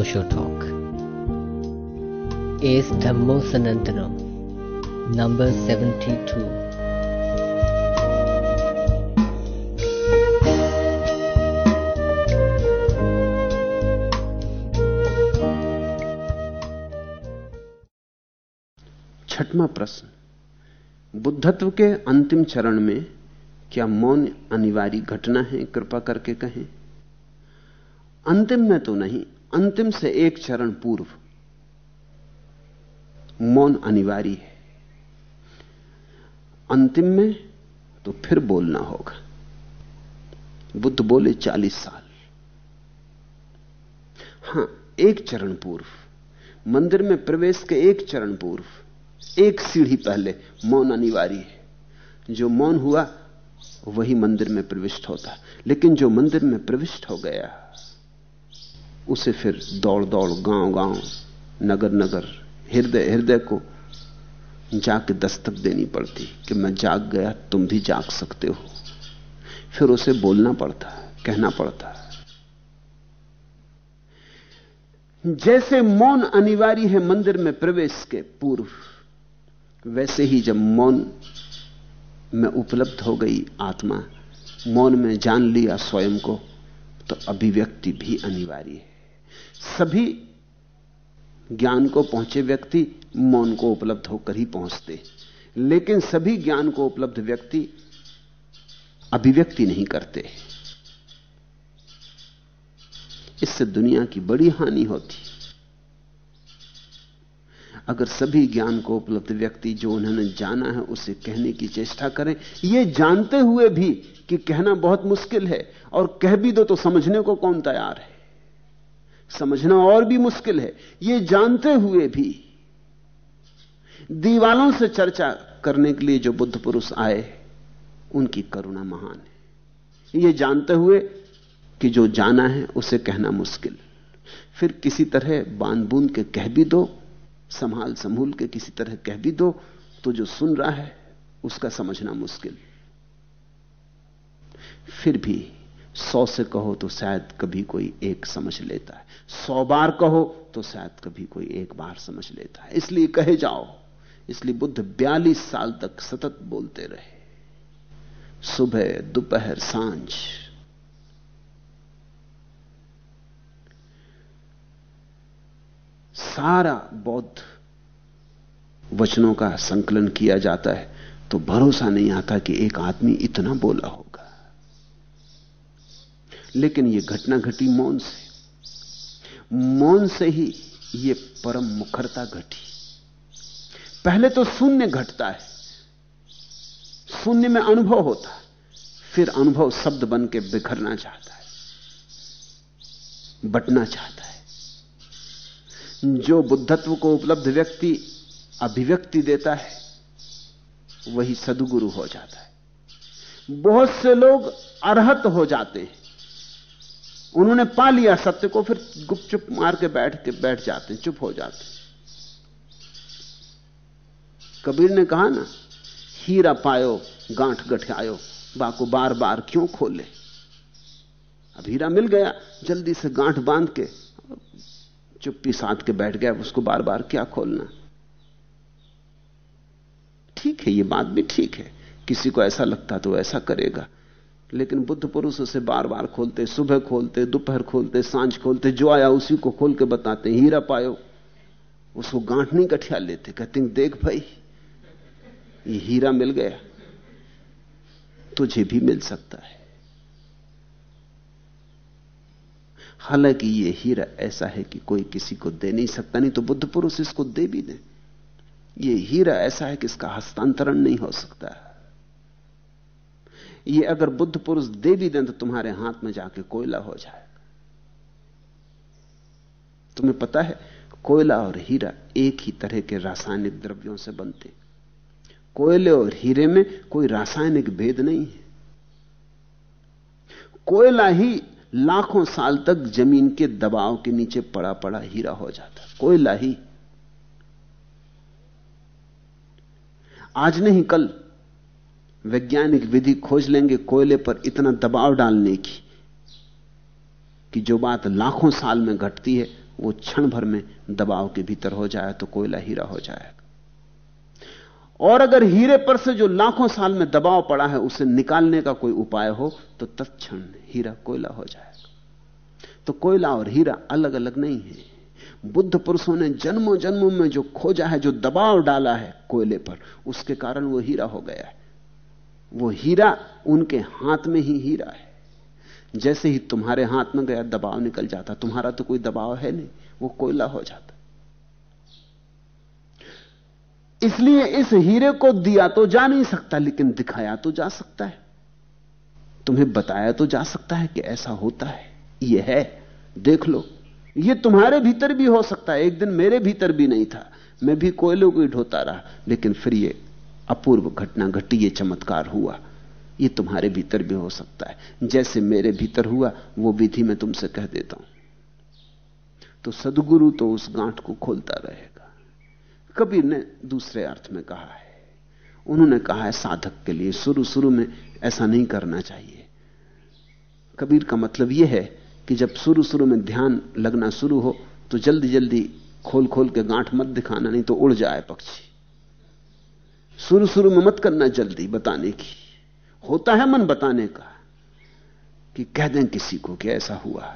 Osho Talk. Is Dhammo Sanantanam, number 72. छठवां प्रश्न। बुद्धत्व के अंतिम चरण में क्या मौन अनिवार्य घटना है? कृपा करके कहें। अंतिम में तो नहीं अंतिम से एक चरण पूर्व। मौन अनिवार्य है। अंतिम में तो फिर बोलना होगा। बुद्ध बोले चालीस साल। हाँ, एक चरण पूर्व। मंदिर में प्रवेश के एक चरण पूर्व। एक सीढ़ी पहले मौन अनिवार्य है। जो मौन हुआ, वही मंदिर में प्रविष्ट होता। लेकिन जो मंदिर में प्रविष्ट हो गया उसे फिर दौड़ दौड़ गाँव गाँव, नगर नगर, हृदय हृदय को जाके दस्तक देनी पड़ती कि मैं जाग गया, तुम भी जाग सकते हो। फिर उसे बोलना पड़ता, कहना पड़ता। जैसे मौन अनिवार्य है मंदिर में प्रवेश के पूर्व, वैसे ही जब मौन में उपलब्ध हो गई आत्मा, मौन में जान लिया स्वयं को तो अभिव्यक्ति भी अनिवार्य है। सभी ज्ञान को पहुँचे व्यक्ति मौन को उपलब्ध होकर ही पहुँचते। लेकिन सभी ज्ञान को उपलब्ध व्यक्ति अभिव्यक्ति नहीं करते। इससे दुनिया की बड़ी हानि होती। अगर सभी ज्ञान को उपलब्ध व्यक्ति जो उन्होंने जाना है, उसे कहने की चेष्टा करें यह जानते हुए भी कि कहना बहुत मुश्किल है और कह भी दो तो समझने को कौन तैयार है? समझना और भी मुश्किल है। यह जानते हुए भी दीवालों से चर्चा करने के लिए जो बुद्ध पुरुष आए, उनकी करुणा महान है। यह जानते हुए कि जो जाना है, उसे कहना मुश्किल। फिर किसी तरह बाँध बूंद के कह भी दो संभाल संभूल के किसी तरह कह भी दो तो जो सुन रहा है, उसका समझना मुश्किल। फिर भी सौ से कहो तो शायद कभी कोई एक समझ लेता है। सौ बार कहो तो शायद कभी कोई एक बार समझ लेता है। इसलिए कहे जाओ, इसलिए बुद्ध बयालीस साल तक सतत बोलते रहे। सुबह, दोपहर, साँझ। सारा बौद्ध वचनों का संकलन किया जाता है तो भरोसा नहीं आता कि एक आदमी इतना बोला होगा। लेकिन यह घटना घटी मौन से। मौन से ही यह परम मुखरता घटी। पहले तो शून्य घटता है। शून्य में अनुभव होता है। फिर अनुभव शब्द बन के बिखरना चाहता है। बटना चाहता है। जो बुद्धत्व को उपलब्ध व्यक्ति अभिव्यक्ति देता है, वही सदगुरु हो जाता है। बहुत से लोग अरहत हो जाते हैं। उन्होंने पा लिया सत्य को, फिर गुपचुप मार के बैठ के बैठ जाते, चुप हो जाते। कबीर ने कहा ना, हीरा पायो, गांठ गठियायो, बाको बार बार क्यों खोले? अब हीरा मिल गया, जल्दी से गांठ बाँध के, चुप्पी साध के बैठ गया, उसको बार बार क्या खोलना? ठीक है, ये बात भी ठीक है। किसी को ऐसा लगता तो ऐसा करेगा। लेकिन बुद्ध पुरुष उसे बार बार खोलते, सुबह खोलते, दोपहर खोलते, साँझ खोलते, जो आया उसी को खोल के बताते, हीरा पायो। उसको गांठ नहीं कठिया लेते, कहते देख भाई, ये हीरा मिल गया। तुझे भी मिल सकता है। हालाँकि ये हीरा ऐसा है कि कोई किसी को दे नहीं सकता, नहीं तो बुद्ध पुरुष इसको दे भी दे। ये हीरा ऐसा है कि इसका हस्तांतरण नहीं हो सकता। ये अगर बुद्ध पुरुष दे भी दें तो तुम्हारे हाथ में जाके कोयला हो जाएगा। तुम्हें पता है, कोयला और हीरा एक ही तरह के रासायनिक द्रव्यों से बनते कोयले और हीरे में कोई रासायनिक भेद नहीं है। कोयला ही लाखों साल तक ज़मीन के दबाव के नीचे पड़ा पड़ा हीरा हो जाता। कोयला ही। आज नहीं, कल वैज्ञानिक विधि खोज लेंगे कोयले पर इतना दबाव डालने की, कि जो बात लाखों साल में घटती है, वो क्षण भर में दबाव के भीतर हो जाए तो कोयला हीरा हो जाएगा। और अगर हीरे पर से जो लाखों साल में दबाव पड़ा है, उसे निकालने का कोई उपाय हो तो तत्क्षण हीरा कोयला हो जाएगा। तो कोयला और हीरा अलग अलग नहीं है। बुद्ध पुरुषों ने जन्मों जन्मों में जो खोजा है, जो दबाव डाला है कोयले पर, उसके कारण वो हीरा हो गया है। वो हीरा उनके हाथ में ही हीरा है। जैसे ही तुम्हारे हाथ में गया, दबाव निकल जाता। तुम्हारा तो कोई दबाव है नहीं, वो कोयला हो जाता। इसलिए इस हीरे को दिया तो जा नहीं सकता, लेकिन दिखाया तो जा सकता है। तुम्हें बताया तो जा सकता है कि ऐसा होता है। यह है, देख लो यह तुम्हारे भीतर भी हो सकता है। एक दिन मेरे भीतर भी नहीं था। मैं भी कोयलों को ही ढोता रहा, लेकिन फिर यह अपूर्व घटना घटी, ये चमत्कार हुआ। ये तुम्हारे भीतर भी हो सकता है। जैसे मेरे भीतर हुआ, वो विधि मैं तुमसे कह देता हूँ। तो सदगुरु तो उस गांठ को खोलता रहेगा। कबीर ने दूसरे अर्थ में कहा है। उन्होंने कहा है, साधक के लिए शुरू शुरू में ऐसा नहीं करना चाहिए। कबीर का मतलब यह है कि जब शुरू शुरू में ध्यान लगना शुरू हो तो जल्दी जल्दी खोल खोल के गांठ मत दिखाना, नहीं तो उड़ जाए पक्षी। शुरू शुरू में मत करना जल्दी बताने की। होता है मन बताने का कि कह दें किसी को कि ऐसा हुआ।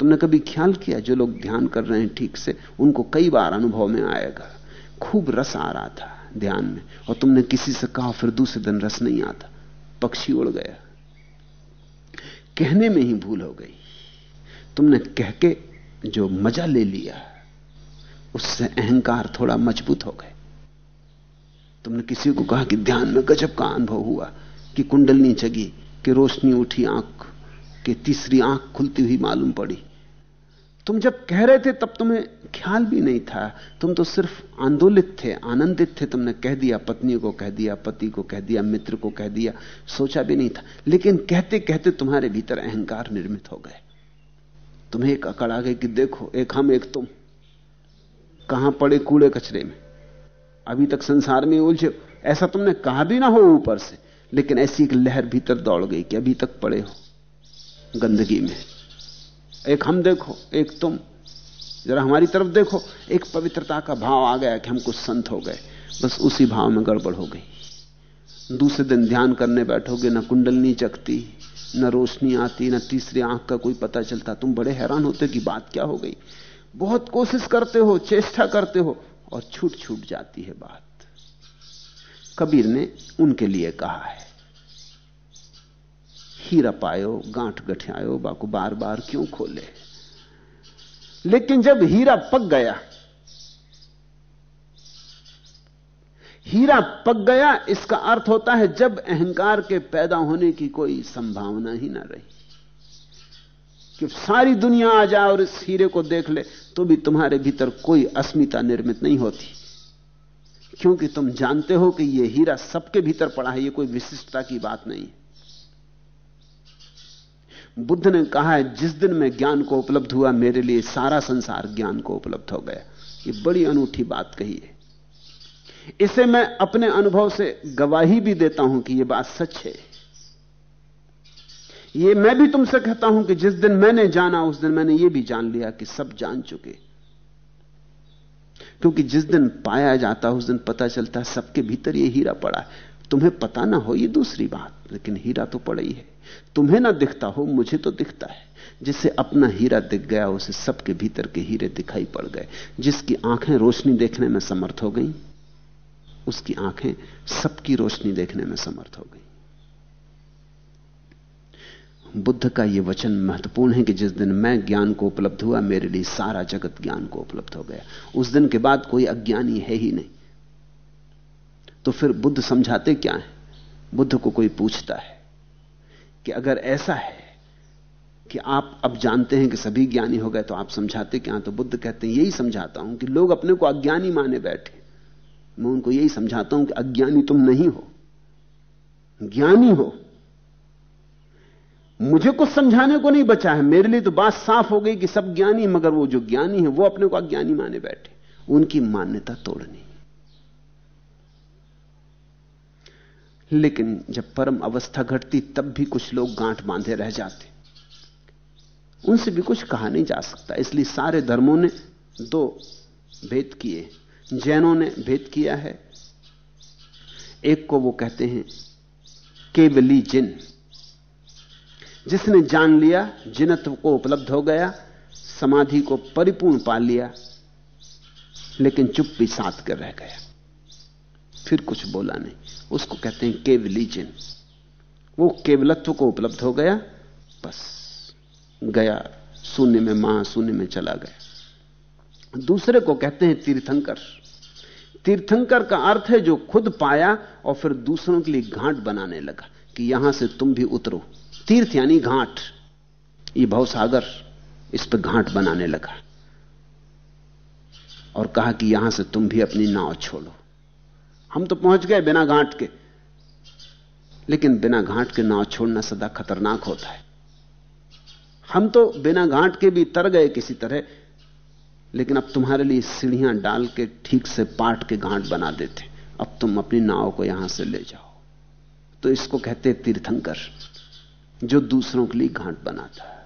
तुमने कभी ख्याल किया जो लोग ध्यान कर रहे हैं ठीक से, उनको कई बार अनुभव में आएगा। खूब रस आ रहा था ध्यान में, और तुमने किसी से कहा, फिर दूसरे दिन रस नहीं आता। पक्षी उड़ गया। कहने में ही भूल हो गई। तुमने कह के जो मज़ा ले लिया, उससे अहंकार थोड़ा मज़बूत हो गए तुमने किसी को कहा कि ध्यान में गजब का अनुभव हुआ, कि कुंडलनी जगी, कि रोशनी उठी आँख, कि तीसरी आँख खुलती हुई मालूम पड़ी। तुम जब कह रहे थे, तब तुम्हें ख्याल भी नहीं था। तुम तो सिर्फ़ आंदोलित थे, आनंदित थे। तुमने कह दिया, पत्नी को कह दिया, पति को कह दिया, मित्र को कह दिया, सोचा भी नहीं था। लेकिन कहते कहते तुम्हारे भीतर अहंकार निर्मित हो गए। तुम्हें एक अकड़ आ गई कि देखो, एक हम, एक तुम। कहाँ पड़े कूड़े कचरे में? अभी तक संसार में उलझे। ऐसा तुमने कहा भी ना हो ऊपर से, लेकिन ऐसी एक लहर भीतर दौड़ गई कि अभी तक पड़े हो गंदगी में। एक हम देखो, एक तुम। जरा हमारी तरफ़ देखो, एक पवित्रता का भाव आ गया कि हम कुछ संत हो गए। बस उसी भाव में गड़बड़ हो गई। दूसरे दिन ध्यान करने बैठोगे, ना कुंडलनी चकती, न रोशनी आती, न तीसरी आँख का कोई पता चलता। तुम बड़े हैरान होते कि बात क्या हो गई। बहुत कोशिश करते हो, चेष्टा करते हो और छूट छूट जाती है बात। कबीर ने उनके लिए कहा है, हीरा पायो, गांठ गठियायो, बाको बार बार क्यों खोले? लेकिन जब हीरा पक गया, हीरा पक गया, इसका अर्थ होता है जब अहंकार के पैदा होने की कोई संभावना ही ना रही। कि सारी दुनिया आ जाए और इस हीरे को देख ले तो भी तुम्हारे भीतर कोई अस्मिता निर्मित नहीं होती। क्योंकि तुम जानते हो कि यह हीरा सबके भीतर पड़ा है यह कोई विशिष्टता की बात नहीं बुद्ध ने कहा है, जिस दिन में ज्ञान को उपलब्ध हुआ, मेरे लिए सारा संसार ज्ञान को उपलब्ध हो गया। ये बड़ी अनूठी बात कही है। इसे मैं अपने अनुभव से गवाही भी देता हूँ कि यह बात सच है। ये मैं भी तुमसे कहता हूँ कि जिस दिन मैंने जाना, उस दिन मैंने यह भी जान लिया कि सब जान चुके। क्योंकि जिस दिन पाया जाता, उस दिन पता चलता है सबके भीतर ये हीरा पड़ा है। तुम्हें पता ना हो ये दूसरी बात, लेकिन हीरा तो पड़ा ही है। तुम्हें ना दिखता हो, मुझे तो दिखता है। जिसे अपना हीरा दिख गया, उसे सबके भीतर के हीरे दिखाई पड़ गए। जिसकी आँखें रोशनी देखने में समर्थ हो गई, उसकी आँखें सबकी रोशनी देखने में समर्थ हो गई। बुद्ध का यह वचन महत्वपूर्ण है कि जिस दिन मैं ज्ञान को उपलब्ध हुआ, मेरे लिए सारा जगत ज्ञान को उपलब्ध हो गया। उस दिन के बाद कोई अज्ञानी है ही नहीं। तो फिर बुद्ध समझाते क्या है? बुद्ध को कोई पूछता है कि अगर ऐसा है कि आप अब जानते हैं कि सभी ज्ञानी हो गए तो आप समझाते क्या तो बुद्ध कहते हैं, यही समझाता हूँ कि लोग अपने को अज्ञानी माने बैठे। मैं उनको यही समझाता हूँ कि अज्ञानी तुम नहीं हो। ज्ञानी हो। मुझे कुछ समझाने को नहीं बचा है। मेरे लिए तो बात साफ़ हो गई कि सब ज्ञानी मगर वो जो ज्ञानी है, वो अपने को अज्ञानी माने बैठे। उनकी मान्यता तोड़नी। लेकिन जब परम अवस्था घटती, तब भी कुछ लोग गांठ बांधे रह जाते। उनसे भी कुछ कहा नहीं जा सकता। इसलिए सारे धर्मों ने दो भेद किए। जैनों ने भेद किया है। एक को वो कहते हैं केवली जिन। जिसने जान लिया जिनत्व को उपलब्ध हो गया, समाधि को परिपूर्ण पा लिया, लेकिन चुप भी साथ कर रह गया। फिर कुछ बोला नहीं। उसको कहते हैं केवली जिन वो केवलत्व को उपलब्ध हो गया, बस गया, शून्य में माँ, शून्य में चला गया। दूसरे को कहते हैं तीर्थंकर। तीर्थंकर का अर्थ है जो खुद पाया और फिर दूसरों के लिए घाट बनाने लगा कि यहाँ से तुम भी उतरो। तीर्थ यानी घाट, ये भवसागर इस पर घाट बनाने लगा और कहा कि यहाँ से तुम भी अपनी नाव छोड़ो। हम तो पहुँच गए बिना घाट के, लेकिन बिना घाट के नाव छोड़ना सदा खतरनाक होता है। हम तो बिना घाट के भी तर गए किसी तरह, लेकिन अब तुम्हारे लिए सीढ़ियाँ डाल के ठीक से पाट के घाट बना देते। अब तुम अपनी नाव को यहाँ से ले जाओ। तो इसको कहते तीर्थंकर। जो दूसरों के लिए घाट बनाता है।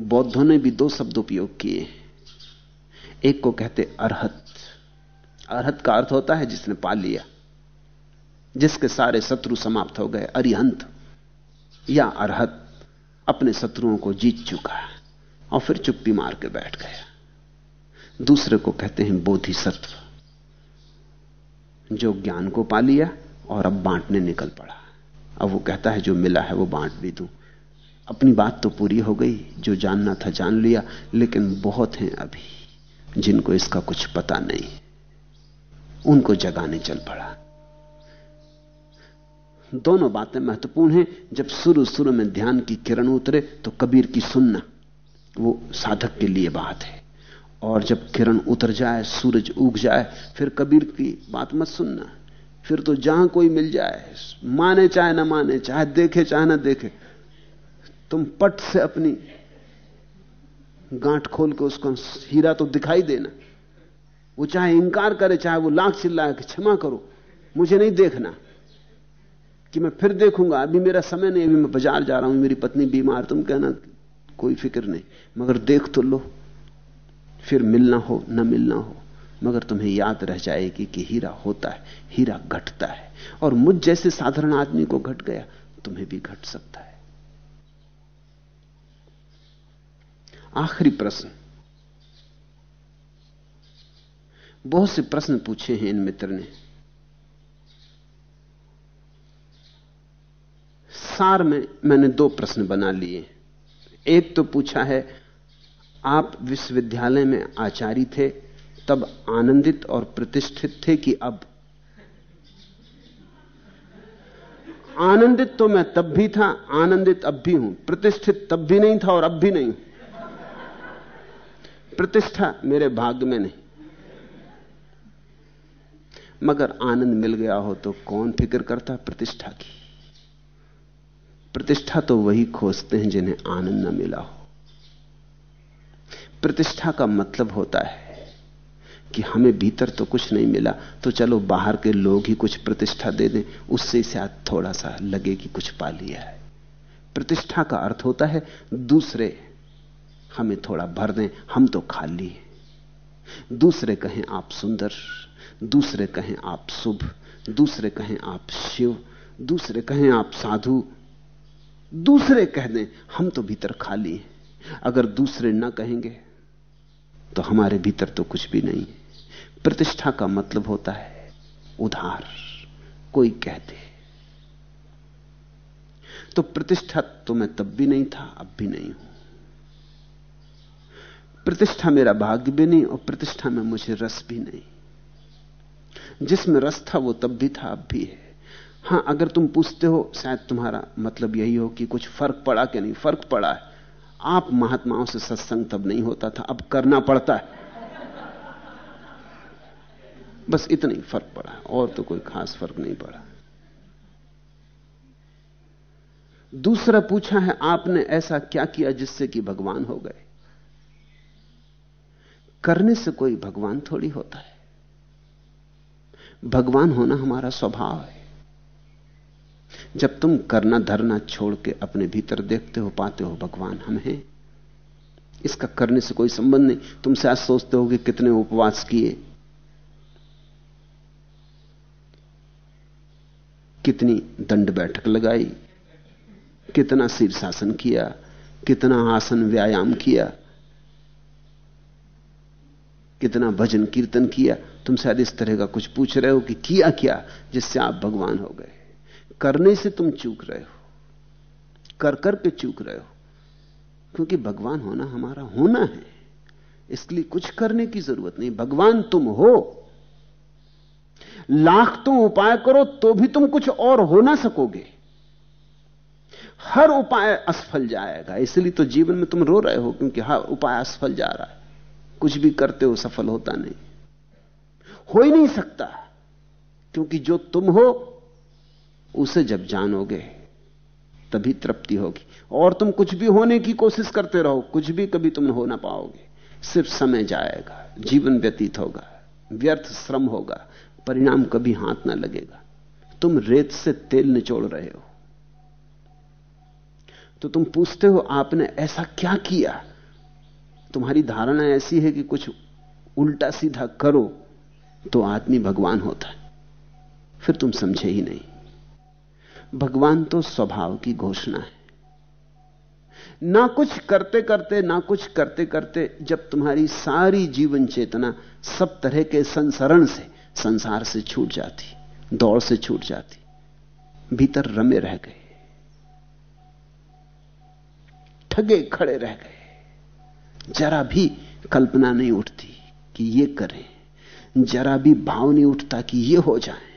बौद्धों ने भी दो शब्द उपयोग किए एक को कहते अरहत। अरहत का अर्थ होता है जिसने पा लिया, जिसके सारे शत्रु समाप्त हो गए, अरिहंत, या अरहत, अपने शत्रुओं को जीत चुका है और फिर चुप्पी मार के बैठ गया। दूसरे को कहते हैं बोधिसत्व, जो ज्ञान को पा लिया और अब बांटने निकल पड़ा। अब वो कहता है, जो मिला है वो बांट भी दूँ। अपनी बात तो पूरी हो गई, जो जानना था जान लिया, लेकिन बहुत हैं अभी, जिनको इसका कुछ पता नहीं। उनको जगाने चल पड़ा। दोनों बातें महत्वपूर्ण हैं। जब शुरू शुरू में ध्यान की किरण उतरे तो कबीर की सुनना, वो साधक के लिए बात है। और जब किरण उतर जाए, सूरज उग जाए, फिर कबीर की बात मत सुनना। फिर तो जहाँ कोई मिल जाए, माने चाहे ना माने, चाहे देखे चाहे ना देखे, तुम पट से अपनी गांठ खोल के उसको हीरा तो दिखाई देना। वो चाहे इंकार करे, चाहे वो लाख चिल्लाए कि क्षमा करो, मुझे नहीं देखना कि मैं फिर देखूँगा। अभी मेरा समय नहीं, अभी मैं बाज़ार जा रहा हूँ, मेरी पत्नी बीमार, तुम कहना कोई फ़िक्र नहीं, मगर देख तो लो, फिर मिलना हो, ना मिलना हो। मगर तुम्हें याद रह जाएगी कि हीरा होता है, हीरा घटता है। और मुझ जैसे साधारण आदमी को घट गया, तुम्हें भी घट सकता है। आखिरी प्रश्न। बहुत से प्रश्न पूछे हैं इन मित्र ने। सार में मैंने दो प्रश्न बना लिए। एक तो पूछा है, आप विश्वविद्यालय में आचार्य थे तब आनंदित और प्रतिष्ठित थे कि अब आनंदित तो मैं तब भी था, आनंदित अब भी हूँ, प्रतिष्ठित तब भी नहीं था और अब भी नहीं प्रतिष्ठा मेरे भाग्य में नहीं। मगर आनंद मिल गया हो तो कौन फ़िक्र करता प्रतिष्ठा की? प्रतिष्ठा तो वही खोजते हैं जिन्हें आनंद न मिला हो। प्रतिष्ठा का मतलब होता है कि हमें भीतर तो कुछ नहीं मिला तो चलो बाहर के लोग ही कुछ प्रतिष्ठा दे दें। उससे शायद थोड़ा सा लगे कि कुछ पा लिया है। प्रतिष्ठा का अर्थ होता है, दूसरे हमें थोड़ा भर दें, हम तो खाली हैं। दूसरे कहें आप सुंदर, दूसरे कहें आप शुभ, दूसरे कहें आप शिव, दूसरे कहें आप साधु, दूसरे कह दें, हम तो भीतर खाली हैं। अगर दूसरे ना कहेंगे तो हमारे भीतर तो कुछ भी नहीं प्रतिष्ठा का मतलब होता है उधार, कोई कह दे। तो प्रतिष्ठा तो मैं तब भी नहीं था, अब भी नहीं हूँ। प्रतिष्ठा मेरा भाग्य भी नहीं और प्रतिष्ठा में मुझे रस भी नहीं। जिसमें रस था वो तब भी था, अब भी है। हाँ, अगर तुम पूछते हो, शायद तुम्हारा मतलब यही हो कि कुछ फ़र्क पड़ा कि नहीं। फ़र्क पड़ा है। आप महात्माओं से सत्संग तब नहीं होता था, अब करना पड़ता है। बस इतना ही फ़र्क पड़ा, और तो कोई खास फ़र्क नहीं पड़ा। दूसरा पूछा है, आपने ऐसा क्या किया जिससे कि भगवान हो गए? करने से कोई भगवान थोड़ी होता है। भगवान होना हमारा स्वभाव है। जब तुम करना धरना छोड़ के अपने भीतर देखते हो, पाते हो भगवान हम हैं, इसका करने से कोई संबंध नहीं। तुमसे आज सोचते हो कि कितने उपवास किए कितनी दंड बैठक लगाई, कितना शीर्षासन किया, कितना आसन व्यायाम किया, कितना भजन कीर्तन किया। तुम शायद इस तरह का कुछ पूछ रहे हो कि किया क्या जिससे आप भगवान हो गए। करने से तुम चूक रहे हो, कर कर के चूक रहे हो, क्योंकि भगवान होना हमारा होना है। इसलिए कुछ करने की ज़रूरत नहीं। भगवान तुम हो लाख तुम उपाय करो तो भी तुम कुछ और हो ना सकोगे। हर उपाय असफल जाएगा, इसलिए तो जीवन में तुम रो रहे हो क्योंकि हर उपाय असफल जा रहा है। कुछ भी करते हो सफल होता नहीं। हो ही नहीं सकता, क्योंकि जो तुम हो, उसे जब जानोगे, तभी तृप्ति होगी। और तुम कुछ भी होने की कोशिश करते रहो, कुछ भी कभी तुम हो ना पाओगे। सिर्फ़ समय जाएगा, जीवन व्यतीत होगा, व्यर्थ श्रम होगा परिणाम कभी हाथ ना लगेगा। तुम रेत से तेल निचोड़ रहे हो। तो तुम पूछते हो, आपने ऐसा क्या किया? तुम्हारी धारणा ऐसी है कि कुछ उल्टा सीधा करो तो आदमी भगवान होता है। फिर तुम समझे ही नहीं। भगवान तो स्वभाव की घोषणा है। ना कुछ करते करते, ना कुछ करते करते, जब तुम्हारी सारी जीवन चेतना सब तरह के संसरण से संसार से छूट जाती, दौड़ से छूट जाती, भीतर रमे रह गए, ठगे खड़े रह गए। जरा भी कल्पना नहीं उठती कि ये करें, जरा भी भाव नहीं उठता कि ये हो जाए,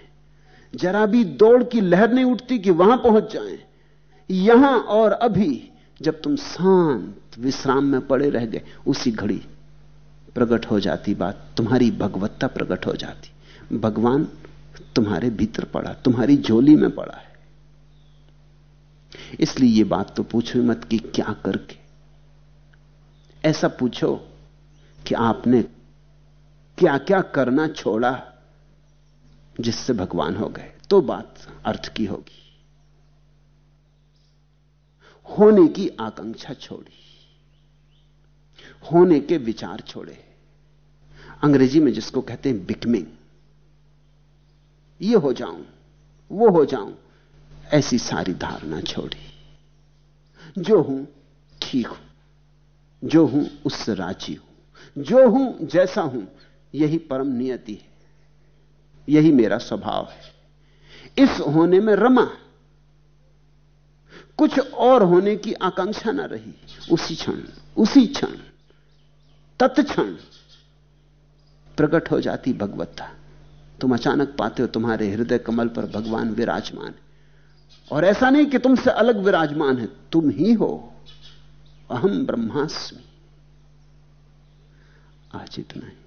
जरा भी दौड़ की लहर नहीं उठती कि वहाँ पहुँच जाएँ। यहाँ और अभी जब तुम शांत विश्राम में पड़े रह गए, उसी घड़ी प्रकट हो जाती बात, तुम्हारी भगवत्ता प्रकट हो जाती। भगवान तुम्हारे भीतर पड़ा, तुम्हारी झोली में पड़ा है। इसलिए यह बात तो पूछो मत कि क्या करके। ऐसा पूछो कि आपने क्या क्या करना छोड़ा जिससे भगवान हो गए। तो बात अर्थ की होगी। होने की आकांक्षा छोड़ी। होने के विचार छोड़े। अंग्रेज़ी में जिसको कहते हैं बिकमिंग। ये हो जाऊँ, वो हो जाऊँ, ऐसी सारी धारणा छोड़ी। जो हूँ, ठीक हूँ। जो हूँ, उससे राज़ी हूँ। जो हूँ, जैसा हूँ, यही परम नियति है। यही मेरा स्वभाव है। इस होने में रमा कुछ और होने की आकांक्षा ना रही। उसी क्षण उसी क्षण, तत्क्षण प्रकट हो जाती भगवत्ता। तुम अचानक पाते हो तुम्हारे हृदय कमल पर भगवान विराजमान है। और ऐसा नहीं कि तुमसे अलग विराजमान है, तुम ही हो। अहम ब्रह्मास्मि। आज इतना ही।